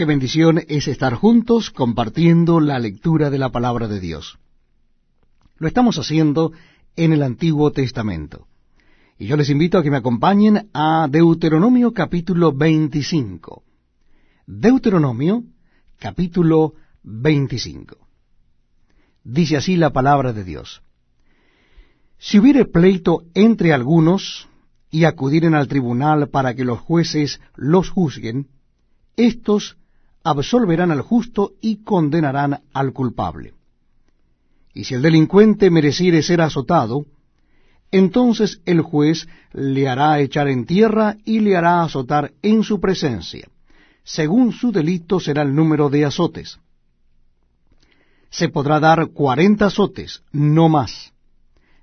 Qué bendición es estar juntos compartiendo la lectura de la palabra de Dios. Lo estamos haciendo en el Antiguo Testamento. Y yo les invito a que me acompañen a Deuteronomio capítulo 25. Deuteronomio capítulo 25. Dice así la palabra de Dios. Si hubiere pleito entre algunos y acudieren al tribunal para que los jueces los juzguen, estos absolverán al justo y condenarán al culpable. Y si el delincuente mereciere ser azotado, entonces el juez le hará echar en tierra y le hará azotar en su presencia. Según su delito será el número de azotes. Se podrá dar cuarenta azotes, no más.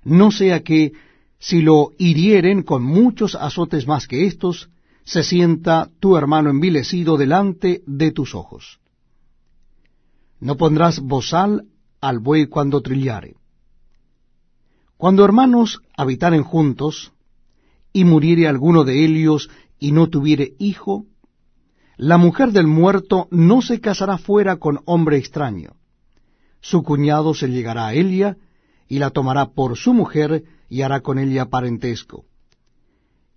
No sea que, si lo hirieren con muchos azotes más que estos, se sienta tu hermano envilecido delante de tus ojos. No pondrás bozal al buey cuando trillare. Cuando hermanos habitaren juntos, y muriere alguno de ellos y no tuviere hijo, la mujer del muerto no se casará fuera con hombre extraño. Su cuñado se llegará a ella, y la tomará por su mujer, y hará con ella parentesco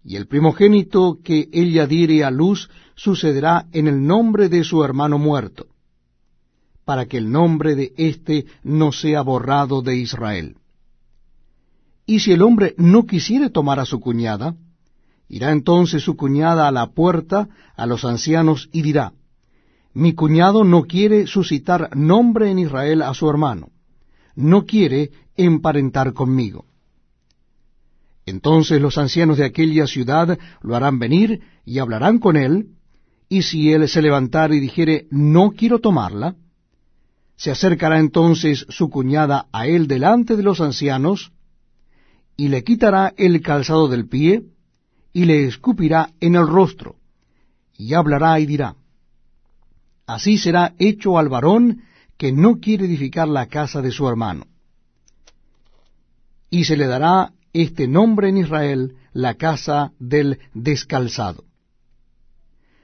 y el primogénito que ella diere a luz sucederá en el nombre de su hermano muerto, para que el nombre de éste no sea borrado de Israel. Y si el hombre no quisiere tomar a su cuñada, irá entonces su cuñada a la puerta a los ancianos y dirá, Mi cuñado no quiere suscitar nombre en Israel a su hermano, no quiere emparentar conmigo. Entonces los ancianos de aquella ciudad lo harán venir y hablarán con él, y si él se levantare y dijere, no quiero tomarla, se acercará entonces su cuñada a él delante de los ancianos, y le quitará el calzado del pie, y le escupirá en el rostro, y hablará y dirá, Así será hecho al varón que no quiere edificar la casa de su hermano. Y se le dará este nombre en Israel la casa del descalzado.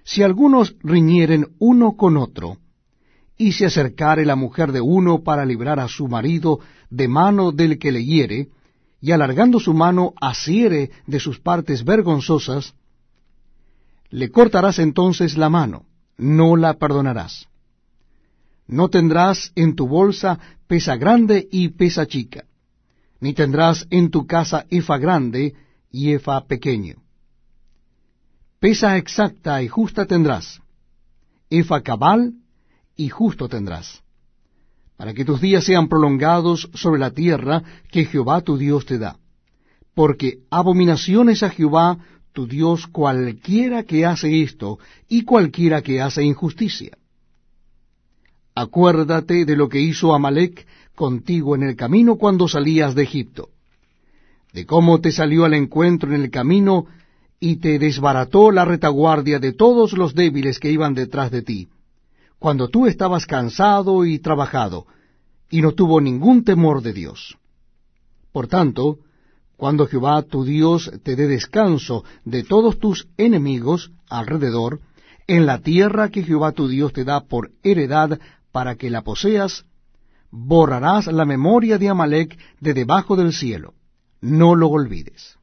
Si algunos riñieren uno con otro, y se acercare la mujer de uno para librar a su marido de mano del que le hiere, y alargando su mano asiere de sus partes vergonzosas, le cortarás entonces la mano, no la perdonarás. No tendrás en tu bolsa pesa grande y pesa chica ni tendrás en tu casa efa grande y efa pequeño. Pesa exacta y justa tendrás, efa cabal y justo tendrás, para que tus días sean prolongados sobre la tierra que Jehová tu Dios te da. Porque abominación es a Jehová tu Dios cualquiera que hace esto y cualquiera que hace injusticia. Acuérdate de lo que hizo Amalek contigo en el camino cuando salías de Egipto, de cómo te salió al encuentro en el camino y te desbarató la retaguardia de todos los débiles que iban detrás de ti, cuando tú estabas cansado y trabajado, y no tuvo ningún temor de Dios. Por tanto, cuando Jehová tu Dios te dé descanso de todos tus enemigos alrededor, en la tierra que Jehová tu Dios te da por heredad para que la poseas, borrarás la memoria de Amalek de debajo del cielo. No lo olvides.